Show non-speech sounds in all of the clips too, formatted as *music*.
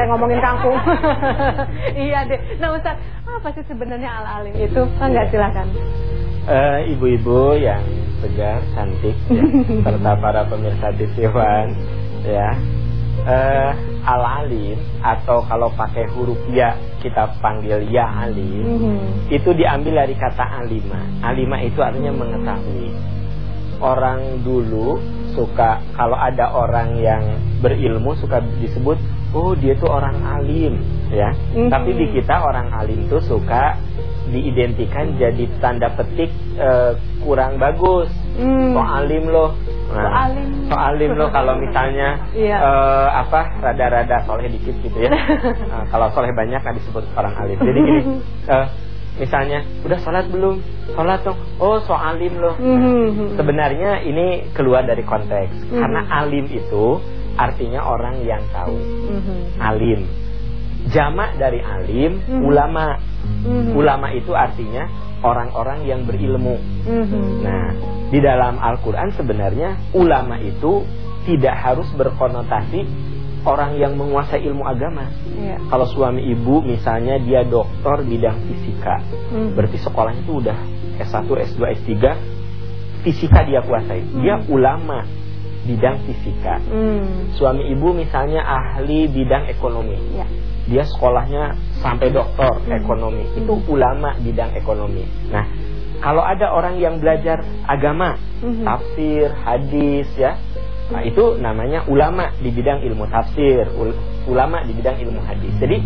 saya ngomongin kangkung. *laughs* iya deh. Nah Ustaz, apa sih sebenarnya al-alim itu? Enggak silakan. Uh, ibu-ibu yang segar, cantik, ya, *laughs* serta para pemirsa TV One, ya. Uh, al-alim atau kalau pakai huruf ya kita panggil ya alim, mm -hmm. itu diambil dari kata alima. Alima itu artinya mengetahui. Orang dulu suka kalau ada orang yang berilmu suka disebut oh dia tuh orang alim ya. Mm -hmm. Tapi di kita orang alim tuh suka diidentikan jadi tanda petik uh, kurang bagus. Hmm. So alim loh. Nah, so alim. So alim loh kalau misalnya iya. uh, apa rada-rada soleh dikit gitu ya. uh, *laughs* kalau soleh banyak kan disebut orang alim. Jadi gini, uh, *laughs* misalnya udah sholat belum? Sholat dong. Oh so alim loh. Hmm. Sebenarnya ini keluar dari konteks hmm. karena alim itu artinya orang yang tahu. Hmm. Alim. Jamak dari alim, hmm. ulama. Hmm. Ulama itu artinya orang-orang yang berilmu. Hmm. Nah, di dalam Al-Quran sebenarnya ulama itu tidak harus berkonotasi orang yang menguasai ilmu agama. Ya. Kalau suami ibu misalnya dia doktor bidang fisika, hmm. berarti sekolahnya itu udah S1, S2, S3, fisika dia kuasai. Hmm. Dia ulama bidang fisika. Hmm. Suami ibu misalnya ahli bidang ekonomi. Ya dia sekolahnya sampai doktor hmm. ekonomi itu ulama bidang ekonomi nah kalau ada orang yang belajar agama hmm. tafsir hadis ya nah itu namanya ulama di bidang ilmu tafsir ulama di bidang ilmu hadis jadi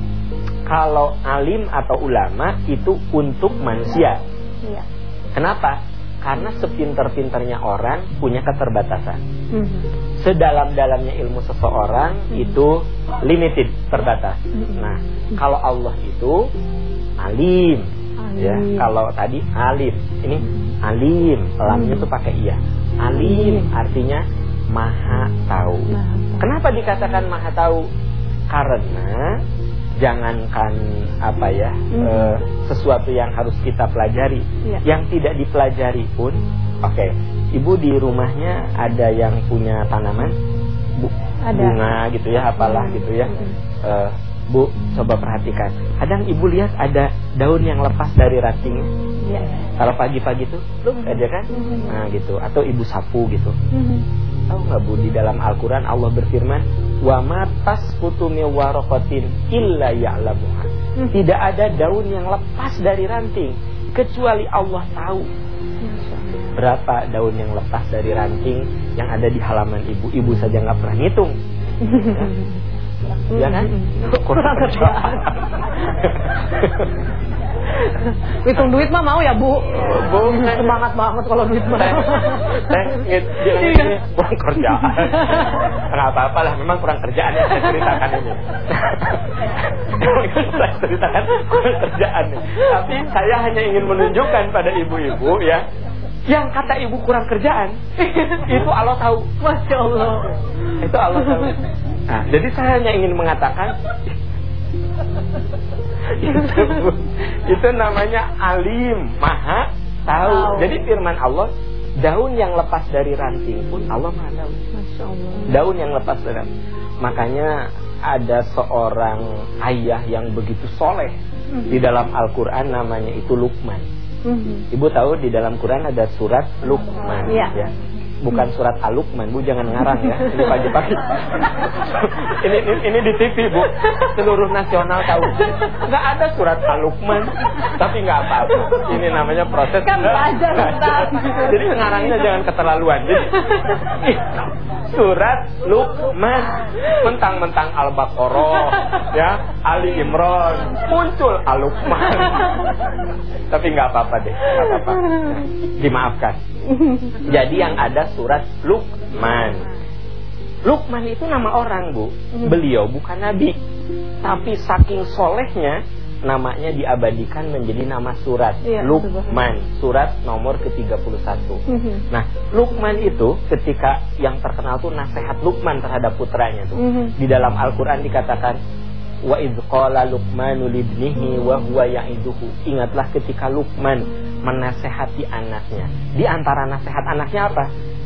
kalau alim atau ulama itu untuk manusia iya. kenapa karena sepinter-pinternya orang punya keterbatasan. Mm -hmm. Sedalam-dalamnya ilmu seseorang mm -hmm. itu limited, terbatas. Mm -hmm. Nah, kalau Allah itu alim, alim. ya. Kalau tadi alim, ini alim, lamnya itu pakai iya. Alim artinya maha tahu. Kenapa dikatakan maha tahu? Karena jangankan apa ya hmm. e, sesuatu yang harus kita pelajari ya. yang tidak dipelajari pun oke okay, ibu di rumahnya ada yang punya tanaman bu ada. bunga gitu ya apalah gitu ya hmm. e, bu coba perhatikan kadang ibu lihat ada daun yang lepas dari rantingnya ya. kalau pagi-pagi tuh belum aja kan hmm. nah gitu atau ibu sapu gitu hmm Tahu nggak Bu di dalam Al-Qur'an Allah berfirman, "Wa matas min waraqatin illa ya'lamuha." Hmm. Tidak ada daun yang lepas dari ranting kecuali Allah tahu. Berapa daun yang lepas dari ranting yang ada di halaman ibu? Ibu saja nggak pernah ngitung. Ya, *laughs* ya kan? Kurang kerjaan. *laughs* Hitung duit mah mau ya bu? Bu semangat banget kalau duit mah. Teh, ini kurang kerjaan. Enggak apa-apa lah, memang kurang kerjaan yang saya ceritakan ini. saya ceritakan kurang kerjaan. Tapi saya hanya ingin menunjukkan pada ibu-ibu ya, yang kata ibu kurang kerjaan *laughs* itu Allah tahu. Masya Allah. Itu Allah tahu. Nah, jadi saya hanya ingin mengatakan itu, itu namanya alim, maha tahu. tahu. Jadi firman Allah, daun yang lepas dari ranting pun Allah maha tahu. Daun yang lepas dari ranting. Makanya ada seorang ayah yang begitu soleh hmm. di dalam Al-Quran namanya itu Lukman. Hmm. Ibu tahu di dalam Quran ada surat Lukman. Ya. ya bukan surat Al-Luqman, Bu jangan ngarang ya. *laughs* Ini pagi-pagi. ini, ini ini di TV, Bu. Seluruh nasional tahu. Enggak ada surat Al-Luqman, tapi enggak apa-apa. Ini namanya proses. Kan belajar, Jadi ngarangnya jangan keterlaluan. Jadi surat Luqman mentang-mentang Al-Baqarah *laughs* ya, Ali Imran, muncul Al-Luqman. *laughs* tapi enggak apa-apa deh, enggak apa-apa. Dimaafkan. Jadi yang ada surat Luqman. Luqman itu nama orang, Bu. Hmm. Beliau bukan nabi. Tapi saking solehnya namanya diabadikan menjadi nama surat ya, Luqman, surat nomor ke-31. Hmm. Nah, Luqman itu ketika yang terkenal tuh nasihat Luqman terhadap putranya tuh. Hmm. Di dalam Al-Qur'an dikatakan Wa idh qala Luqmanu libnihi wa huwa ya'iduhu. Ingatlah ketika Luqman menasehati anaknya. Di antara nasihat anaknya apa?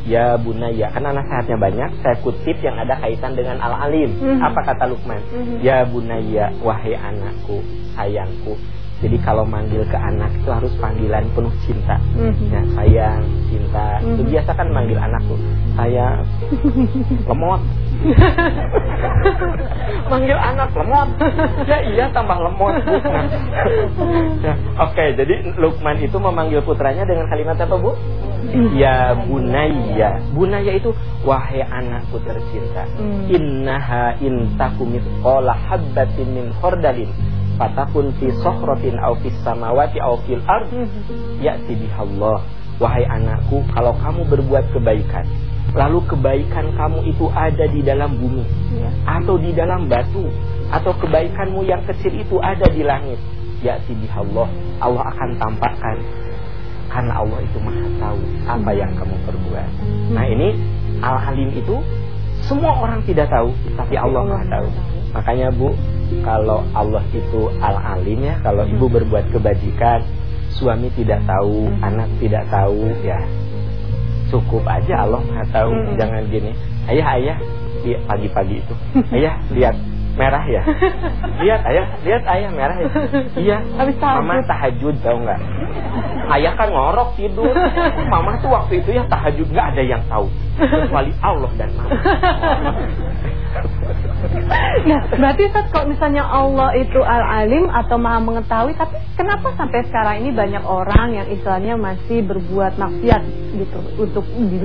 Ya bunaya, karena nasihatnya banyak, saya kutip yang ada kaitan dengan Al-Alim. Mm -hmm. Apa kata Luqman? Mm -hmm. Ya bunaya, wahai anakku, sayangku. Jadi kalau manggil ke anak itu harus panggilan penuh cinta. Mm -hmm. Ya, sayang, cinta. Mm -hmm. Itu biasa kan manggil anak tuh, saya lemot. *laughs* manggil anak lemot. Ya iya tambah lemot. ya, Oke, okay, jadi Lukman itu memanggil putranya dengan kalimat apa, Bu? Ya bunaya. Bunaya itu wahai anakku tercinta. Hmm. Innaha intakumit qala habbatin min khordalin fatakun fi sohrotin au fis samawati au fil ard ya'ti bihallah. Wahai anakku, kalau kamu berbuat kebaikan, lalu kebaikan kamu itu ada di dalam bumi ya. atau di dalam batu atau kebaikanmu yang kecil itu ada di langit, ya'ti bihallah. Allah akan tampakkan karena Allah itu maha tahu apa yang kamu perbuat. Nah ini Al-Alim itu semua orang tidak tahu, tapi Allah maha tahu. Makanya Bu, kalau Allah itu Al-Alim ya, kalau ibu berbuat kebajikan, suami tidak tahu, anak tidak tahu, ya. Cukup aja Allah maha tahu. Jangan gini, ayah ayah pagi-pagi itu, *laughs* ayah lihat merah ya? *laughs* Lihat ayah lihat ayah merah ya? Iya. Habis mama tahajud tau nggak? Ayah kan ngorok tidur. Mama tuh waktu itu ya tahajud nggak ada yang tahu. Kecuali Allah dan mama. Nah, berarti Ustaz kalau misalnya Allah itu al-alim atau maha mengetahui, tapi kenapa sampai sekarang ini banyak orang yang istilahnya masih berbuat maksiat gitu untuk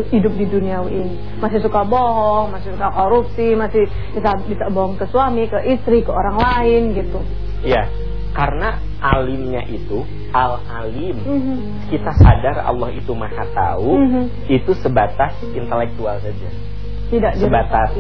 hidup di dunia ini? Masih suka bohong, masih suka korupsi, masih bisa bisa bohong ke suami, ke istri, ke orang lain gitu. Iya. Karena alimnya itu al-alim. Mm -hmm. Kita sadar Allah itu maha tahu, mm -hmm. itu sebatas intelektual saja. Tidak sebatas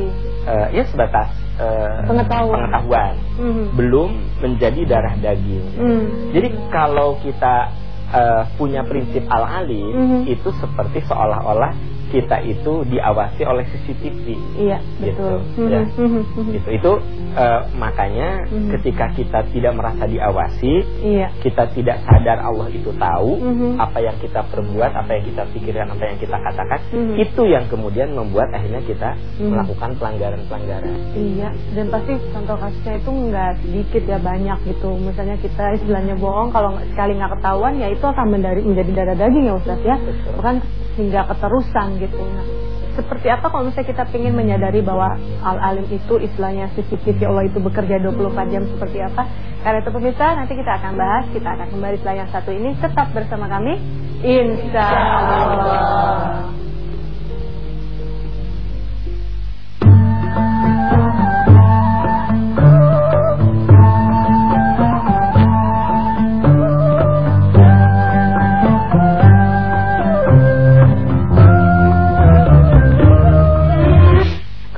uh, ya sebatas uh, pengetahuan, pengetahuan. Mm -hmm. belum menjadi darah daging. Mm. Jadi kalau kita uh, punya prinsip al-alim mm -hmm. itu seperti seolah-olah kita itu diawasi oleh CCTV. Iya, gitu. betul. Ya. Mm -hmm. Itu itu uh, makanya mm -hmm. ketika kita tidak merasa diawasi, iya. kita tidak sadar Allah itu tahu mm -hmm. apa yang kita perbuat, apa yang kita pikirkan, apa yang kita katakan, itu yang kemudian membuat akhirnya kita melakukan pelanggaran-pelanggaran. Iya, dan pasti contoh kasusnya itu nggak sedikit ya banyak gitu. Misalnya kita istilahnya bohong kalau sekali nggak ketahuan ya itu akan menjadi darah daging ya Ustaz ya. Bukan hingga keterusan gitu. Nah, seperti apa kalau misalnya kita ingin menyadari bahwa al-alim itu istilahnya CCTV Allah itu bekerja 24 jam seperti apa? Karena itu pemirsa, nanti kita akan bahas, kita akan kembali setelah yang satu ini tetap bersama kami. Insya Allah.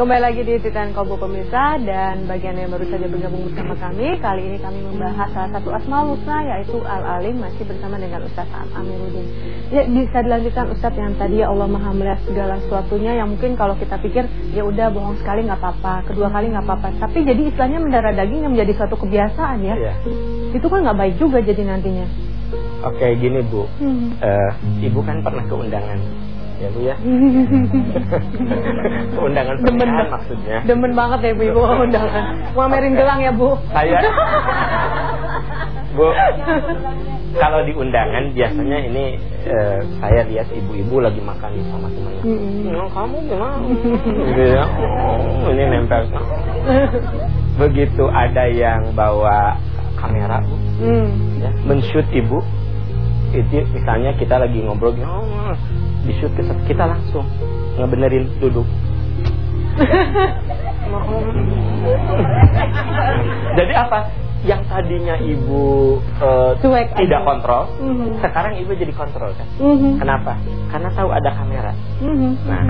Kembali lagi di Titan Kobo Pemirsa dan bagian yang baru saja bergabung bersama kami Kali ini kami membahas salah satu asmal husna yaitu Al-Alim masih bersama dengan Ustaz Am Amiruddin. Ya bisa dilanjutkan Ustaz yang tadi ya Allah maha melihat segala sesuatunya Yang mungkin kalau kita pikir ya udah bohong sekali nggak apa-apa Kedua kali nggak apa-apa. Tapi jadi istilahnya mendarah daging yang menjadi suatu kebiasaan ya. Yeah. Itu kan nggak baik juga jadi nantinya. Oke gini Bu. Hmm. uh, Ibu kan pernah ke undangan ya Bu ya. *laughs* undangan pernikahan maksudnya. Demen banget ya Bu Ibu undangan. Mau merin gelang ya Bu. Saya Bu *laughs* kalau di undangan biasanya ini eh, saya lihat ibu-ibu lagi makan sama temannya. Mm kamu gimana? gitu ya. Oh, ini nempel. Begitu ada yang bawa kamera, Bu. Mm. Ya, men-shoot ibu. Itu misalnya kita lagi ngobrol, oh, di shoot kita langsung ngebenerin duduk *laughs* jadi apa yang tadinya ibu uh, Cuek tidak aja. kontrol, mm -hmm. sekarang ibu jadi kontrol kan? Mm -hmm. Kenapa? Karena tahu ada kamera. Mm -hmm. Nah,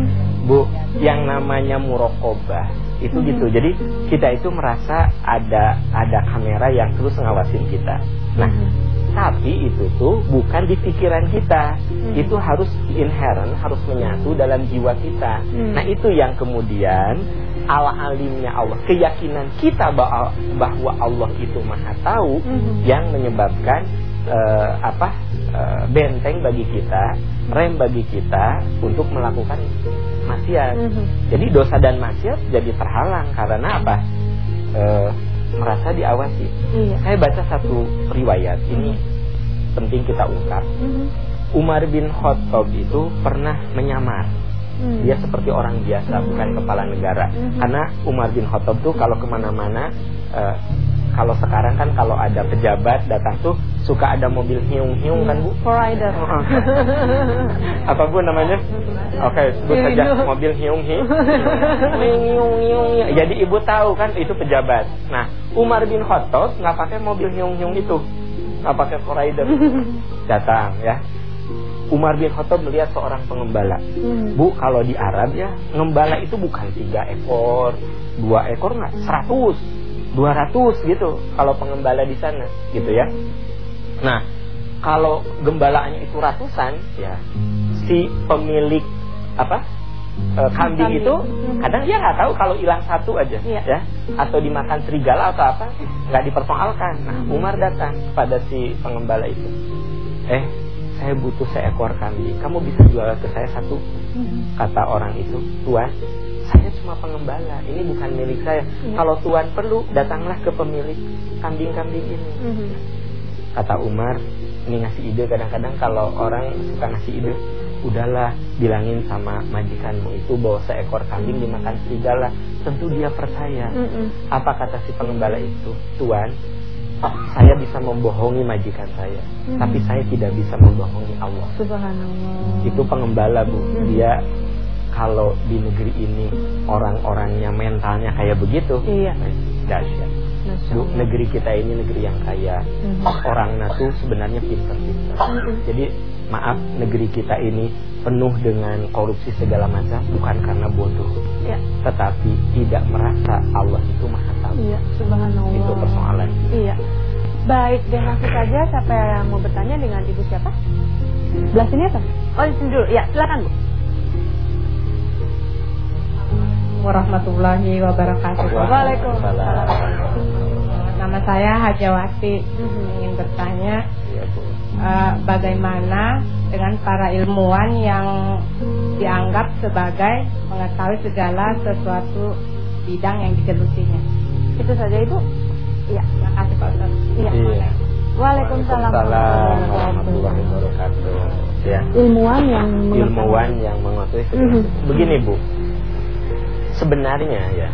bu, yang namanya murokobah itu mm -hmm. gitu. Jadi kita itu merasa ada ada kamera yang terus ngawasin kita. Nah, mm -hmm tapi itu tuh bukan di pikiran kita. Hmm. Itu harus inherent, harus menyatu dalam jiwa kita. Hmm. Nah, itu yang kemudian ala alimnya Allah, keyakinan kita bahwa Allah itu maha tahu mm -hmm. yang menyebabkan uh, apa uh, benteng bagi kita, rem bagi kita untuk melakukan maksiat. Mm -hmm. Jadi dosa dan maksiat jadi terhalang karena apa? Uh, merasa diawasi. Iya. Saya baca satu riwayat ini penting kita ungkap. Mm -hmm. Umar bin Khattab itu pernah menyamar. Hmm. Dia seperti orang biasa, hmm. bukan kepala negara. Hmm. Karena Umar bin Khattab tuh kalau ke mana-mana uh, kalau sekarang kan kalau ada pejabat datang tuh suka ada mobil hiung-hiung kan Bu? Rider. *laughs* Apa Bu namanya? Oke, okay, sebut saja mobil hiung-hiung. Hiung-hiung. Jadi Ibu tahu kan itu pejabat. Nah, Umar bin Khattab nggak pakai mobil hiung-hiung itu. Nggak pakai rider. *laughs* Datang ya. Umar bin Khattab melihat seorang pengembala. Hmm. Bu, kalau di Arab ya, ngembala itu bukan tiga ekor, dua ekor nggak, seratus 200 gitu kalau pengembala di sana gitu ya. Nah, kalau gembalaannya itu ratusan ya si pemilik apa e, kambing itu kadang dia nggak tahu kalau hilang satu aja ya. ya atau dimakan serigala atau apa nggak dipersoalkan nah Umar datang pada si pengembala itu eh saya butuh seekor kambing kamu bisa jual ke saya satu hmm. kata orang itu tuan cuma pengembala, ini bukan milik saya. Ya. Kalau Tuhan perlu, datanglah ke pemilik kambing-kambing ini. Mm -hmm. Kata Umar, ini ngasih ide kadang-kadang kalau orang suka ngasih ide, udahlah bilangin sama majikanmu itu bahwa seekor kambing dimakan serigala. Tentu dia percaya. Mm -hmm. Apa kata si pengembala itu? Tuhan, saya bisa membohongi majikan saya, hmm. tapi saya tidak bisa membohongi Allah. Subhanallah. Itu pengembala bu, hmm. dia kalau di negeri ini orang-orangnya mentalnya kayak begitu, iya. dahsyat. Bu, negeri kita ini negeri yang kaya. Mm -hmm. Orangnya tuh sebenarnya pintar-pintar. Mm -hmm. Jadi maaf negeri kita ini penuh dengan korupsi segala macam bukan karena bodoh, ya. tetapi tidak merasa Allah itu maha tahu. Iya, subhanallah. Itu persoalan. Iya. Baik, dan langsung saja siapa yang mau bertanya dengan ibu siapa? Belah sini apa? Oh, di sini dulu. Ya, silakan bu. Warahmatullahi wabarakatuh. Waalaikumsalam. Nama saya Hajawati. Ingin bertanya uh, bagaimana dengan para ilmuwan yang dianggap sebagai mengetahui segala sesuatu bidang yang digelutinya. Itu saja Ibu? Iya, terima kasih Pak Ustaz. Iya. iya. Waalaikumsalam warahmatullahi wabarakatuh. Ya. Ilmuwan yang ilmuwan yang mengetahui segala. Mm -hmm. Begini Bu, sebenarnya ya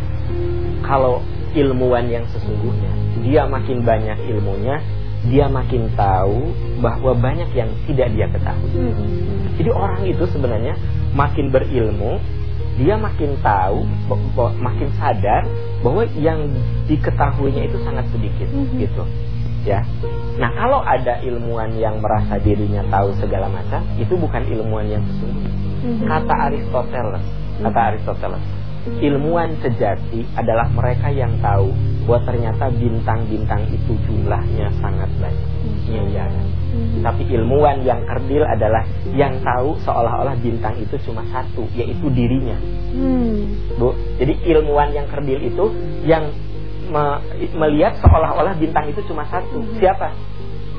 kalau ilmuwan yang sesungguhnya dia makin banyak ilmunya dia makin tahu bahwa banyak yang tidak dia ketahui hmm. jadi orang itu sebenarnya makin berilmu dia makin tahu makin sadar bahwa yang diketahuinya itu sangat sedikit hmm. gitu ya nah kalau ada ilmuwan yang merasa dirinya tahu segala macam itu bukan ilmuwan yang sesungguhnya hmm. kata Aristoteles kata Aristoteles ilmuwan sejati adalah mereka yang tahu bahwa ternyata bintang-bintang itu jumlahnya sangat banyak. Iya, iya. Tapi ilmuwan yang kerdil adalah yang tahu seolah-olah bintang itu cuma satu, yaitu dirinya. Hmm. Bu, jadi ilmuwan yang kerdil itu yang me melihat seolah-olah bintang itu cuma satu. Hmm. Siapa?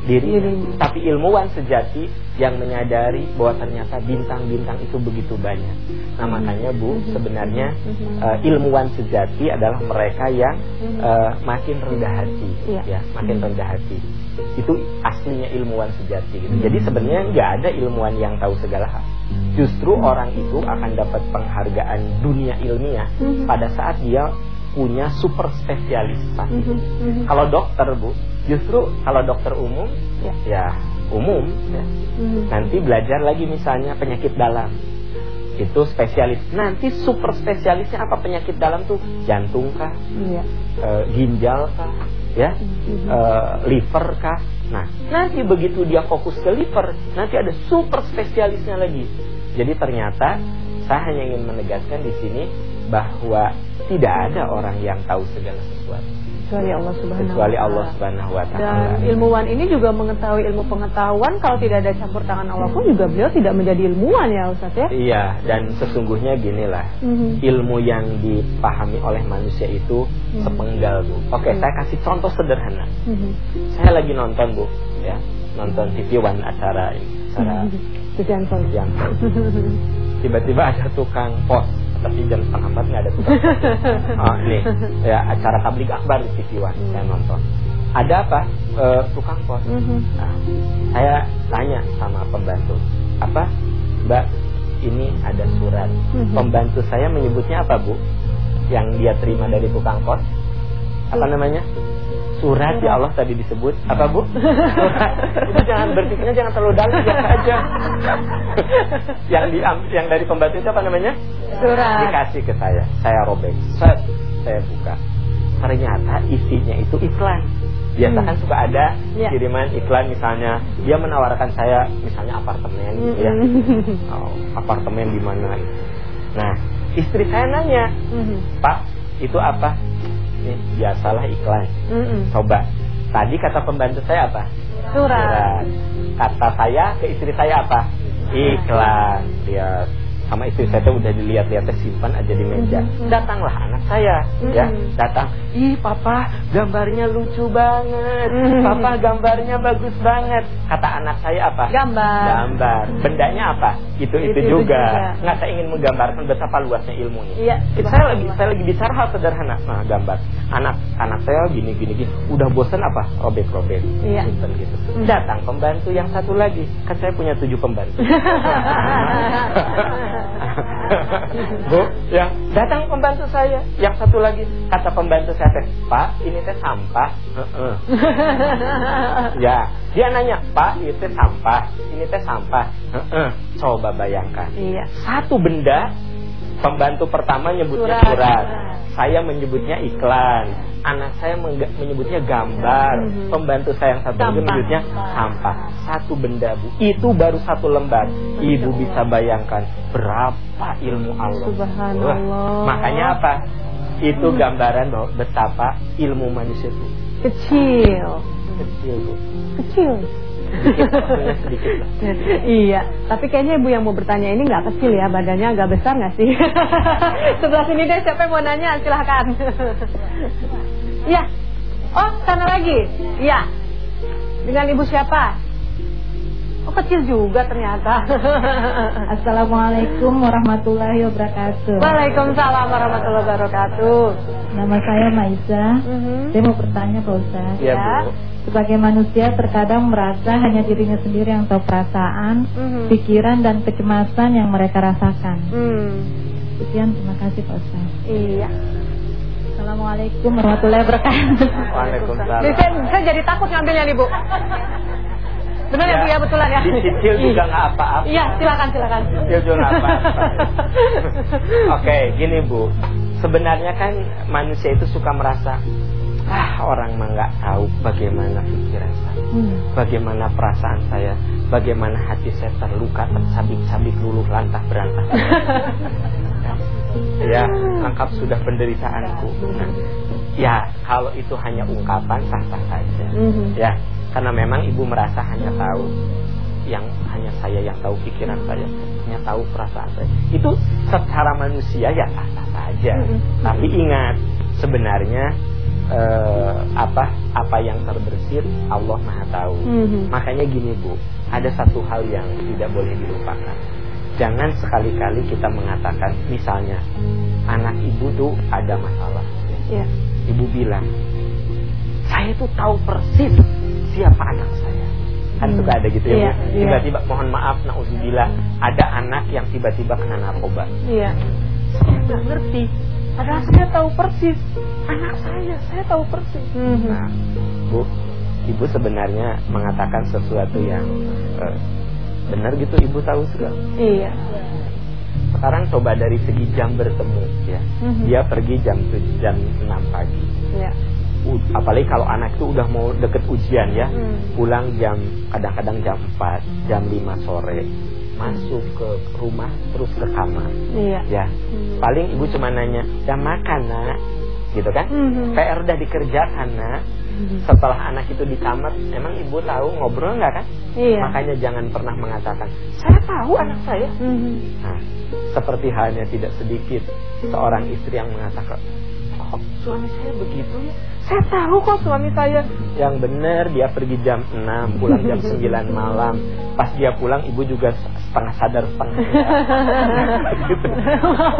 Diri, tapi ilmuwan sejati yang menyadari bahwa ternyata bintang-bintang itu begitu banyak. Nah makanya Bu, sebenarnya uh, ilmuwan sejati adalah mereka yang uh, makin rendah hati, ya, ya makin rendah hati. Itu aslinya ilmuwan sejati. Gitu. Jadi sebenarnya nggak ada ilmuwan yang tahu segala hal. Justru orang itu akan dapat penghargaan dunia ilmiah pada saat dia punya super spesialisasi. Mm -hmm. Kalau dokter bu, justru kalau dokter umum ya, ya umum ya. Mm -hmm. Nanti belajar lagi misalnya penyakit dalam itu spesialis. Nanti super spesialisnya apa penyakit dalam tuh jantung kah, yeah. e, ginjal kah, ya, mm -hmm. e, liver kah. Nah nanti begitu dia fokus ke liver, nanti ada super spesialisnya lagi. Jadi ternyata saya hanya ingin menegaskan di sini bahwa tidak ada orang yang tahu segala sesuatu. kecuali Allah Subhanahu kecuali Allah Subhanahu wa taala. Dan ilmuwan ini juga mengetahui ilmu pengetahuan kalau tidak ada campur tangan Allah pun juga beliau tidak menjadi ilmuwan ya Ustaz ya. Iya, dan sesungguhnya ginilah. Mm -hmm. Ilmu yang dipahami oleh manusia itu mm -hmm. sepenggal, Bu. Oke, mm -hmm. saya kasih contoh sederhana. Mm -hmm. Saya lagi nonton, Bu, ya. Nonton TV One acara acara mm -hmm. *laughs* Tiba-tiba ada tukang pos tapi jam setengah empat nggak ada tukang oh, *laughs* nih ya acara tablik akbar di TV One hmm. saya nonton. Ada apa? E, tukang pos. Hmm. nah, saya tanya sama pembantu apa mbak ini ada surat? Hmm. pembantu saya menyebutnya apa bu? Yang dia terima dari tukang pos apa namanya? Surat ya Allah tadi disebut. Apa bu? *laughs* Itu jangan berpikirnya jangan terlalu dalam biasa *laughs* aja yang di yang dari pembantu itu apa namanya? Surat. Dikasih ke saya. Saya robek. Set saya buka. Ternyata isinya itu iklan. Biasa kan suka ada yeah. kiriman iklan misalnya. Dia menawarkan saya misalnya apartemen gitu ya. Oh, apartemen di mana? Nah istri saya nanya pak itu apa ini biasalah iklan. Mm -mm. Coba. Tadi kata pembantu saya apa? Surat. Surat. Kata saya ke istri saya apa? Iklan. Lihat sama istri saya tuh udah dilihat-lihat simpan aja di meja. Mm-hmm. Datanglah anak saya, mm-hmm. ya, datang. Ih, papa, gambarnya lucu banget. Mm-hmm. Papa, gambarnya bagus banget. Kata anak saya apa? Gambar. Gambar. Bendanya apa? Itu itu, itu juga. Nggak saya ingin menggambarkan betapa luasnya ilmunya. Iya. Saya lagi saya lagi bicara hal sederhana. Nah, gambar. Anak anak saya gini gini. Udah bosan apa? Robek-robek. Iya. Gitu. Datang pembantu yang satu lagi. Kan saya punya tujuh pembantu. *laughs* *laughs* Bu, yang datang pembantu saya, yang satu lagi kata pembantu saya teh, Pak, ini teh sampah. *laughs* ya, dia nanya, Pak, ini teh sampah, ini teh sampah. Coba bayangkan, iya. satu benda pembantu pertama nyebutnya surat. surat. Saya menyebutnya iklan. Anak saya menyebutnya gambar. Mm -hmm. Pembantu saya yang satu lagi menyebutnya sampah. Satu benda, Bu. Itu baru satu lembar. Ibu bisa bayangkan berapa ilmu Allah. Subhanallah. Wah, makanya apa? Itu hmm. gambaran bahwa betapa ilmu manusia itu kecil. Kecil, Bu. Kecil iya, tapi kayaknya ibu yang mau bertanya ini nggak kecil ya, badannya agak besar nggak sih? *laughs* Sebelah sini deh, siapa yang mau nanya? Silahkan. Iya. oh, sana lagi. Iya. Dengan ibu siapa? Oh kecil juga ternyata *laughs* Assalamualaikum warahmatullahi wabarakatuh Waalaikumsalam warahmatullahi wabarakatuh Nama saya Maisa mm -hmm. Saya mau bertanya Pak Ustaz Ya, Bu sebagai manusia terkadang merasa hanya dirinya sendiri yang tahu perasaan, mm -hmm. pikiran dan kecemasan yang mereka rasakan. Mm. Sekian terima kasih Pak Ustaz. Iya. Assalamualaikum warahmatullahi wabarakatuh. Waalaikumsalam. Saya, saya jadi takut ngambilnya nih Bu. Benar ya, ya Bu ya betulan ya. Kecil juga nggak apa-apa. Iya silakan silakan. Kecil juga nggak apa-apa. *laughs* Oke gini Bu, sebenarnya kan manusia itu suka merasa ah orang mah nggak tahu bagaimana pikiran saya, hmm. bagaimana perasaan saya, bagaimana hati saya terluka, tercabik-cabik, luluh lantah berantah. *laughs* ya, lengkap sudah penderitaanku. Nah, ya, kalau itu hanya ungkapan sah-sah saja. Hmm. Ya, karena memang ibu merasa hanya tahu yang hanya saya yang tahu pikiran saya, hanya tahu perasaan saya. Itu secara manusia ya sah-sah saja. Hmm. Tapi ingat, sebenarnya uh, apa apa yang terbersit Allah Maha tahu. Mm -hmm. Makanya gini Bu, ada satu hal yang tidak boleh dilupakan. Jangan sekali-kali kita mengatakan misalnya anak ibu tuh ada masalah. Yeah. Ibu bilang, "Saya tuh tahu persis siapa anak saya." Kan hmm. suka ada gitu ya. Iya, iya. Tiba-tiba yeah, mohon maaf nauzubillah ada anak yang tiba-tiba kena narkoba. Iya. Yeah. Nggak ngerti Padahal saya tahu persis anak saya, saya tahu persis. Mm -hmm. Nah, Bu, Ibu sebenarnya mengatakan sesuatu yang uh, benar gitu Ibu tahu segala. Iya. Sekarang coba dari segi jam bertemu ya. Mm -hmm. Dia pergi jam jam 6 pagi. Iya. apalagi kalau anak itu udah mau deket ujian ya. Mm. Pulang jam kadang-kadang jam 4, jam 5 sore masuk ke rumah terus ke kamar. Iya. Ya. Hmm. Paling ibu cuma nanya, "Udah makan, Nak?" gitu kan mm-hmm. PR udah dikerjakan nah mm-hmm. setelah anak itu di kamar emang ibu tahu ngobrol nggak kan iya. makanya jangan pernah mengatakan saya tahu anak saya mm-hmm. nah seperti halnya tidak sedikit seorang istri yang mengatakan kok suami saya begitu ya saya tahu kok suami saya. Yang benar dia pergi jam 6 pulang jam 9 malam. Pas dia pulang ibu juga setengah sadar setengah gitu.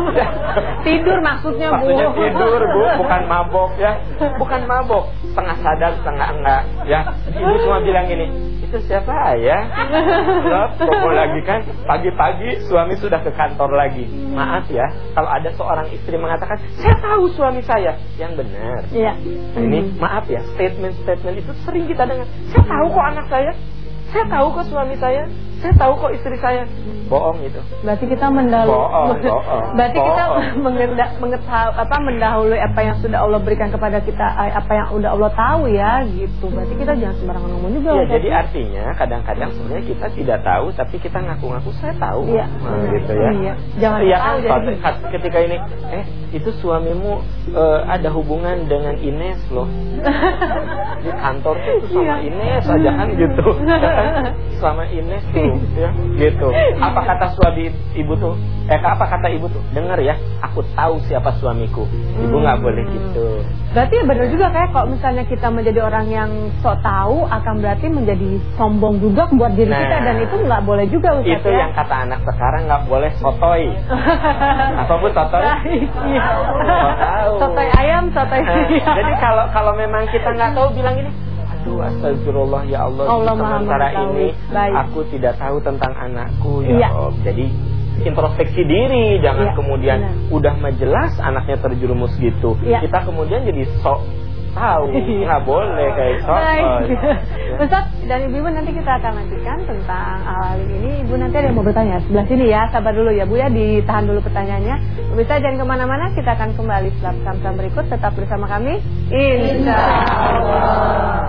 *laughs* tidur maksudnya bu. Maksudnya tidur bu. Bukan mabok ya. Bukan mabok. Setengah sadar setengah enggak ya. Ibu cuma bilang gini itu siapa ya? Tunggu lagi kan? Pagi-pagi suami sudah ke kantor lagi. Maaf ya. Kalau ada seorang istri mengatakan saya tahu suami saya. Yang benar. Iya Nah, ini hmm. maaf ya, statement-statement itu sering kita dengar. Saya tahu kok anak saya, saya tahu kok suami saya, saya tahu kok istri saya bohong itu. Berarti kita mendahului bohong, *laughs* bohong, Berarti bohong. *laughs* kita mengetahui apa mendahului apa yang sudah Allah berikan kepada kita eh, apa yang sudah Allah tahu ya gitu. Berarti kita jangan sembarangan ngomong juga. Ya, jadi artinya kadang-kadang sebenarnya kita tidak tahu tapi kita ngaku-ngaku saya tahu. Iya. Nah, gitu ya. Iya. Jangan ya, tahu jadi. Ketika ini eh itu suamimu uh, ada hubungan dengan Ines loh. *laughs* Di kantor itu sama iya. Ines aja kan gitu. sama Ines tuh ya gitu. Apa kata suami ibu tuh? Eh apa kata ibu tuh? Dengar ya, aku tahu siapa suamiku. Ibu nggak hmm. boleh gitu. Berarti ya benar juga kayak kalau misalnya kita menjadi orang yang sok tahu akan berarti menjadi sombong juga buat diri nah, kita dan itu nggak boleh juga Ustaz, Itu ya? yang kata anak sekarang nggak boleh sotoy. *laughs* apa bu sotoy? Nah, iya. Oh, sotoy ayam, sotoy. Nah, jadi kalau kalau memang kita nggak tahu bilang ini Aduh astagfirullah ya Allah, Allah Sementara ini Baik. aku tidak tahu tentang anakku ya, ya. Allah Jadi introspeksi diri Jangan ya, kemudian benar. udah majelas anaknya terjerumus gitu. Ya. Kita kemudian jadi sok tahu. *laughs* Nggak boleh kayak sok *laughs* Ustaz dan Ibu nanti kita akan lanjutkan tentang hal ini. Ibu nanti ada yang mau bertanya. Sebelah sini ya sabar dulu ya Bu ya. Ditahan dulu pertanyaannya. Bisa jangan ke mana-mana. Kita akan kembali setelah sampai berikut. Tetap bersama kami. Insya Allah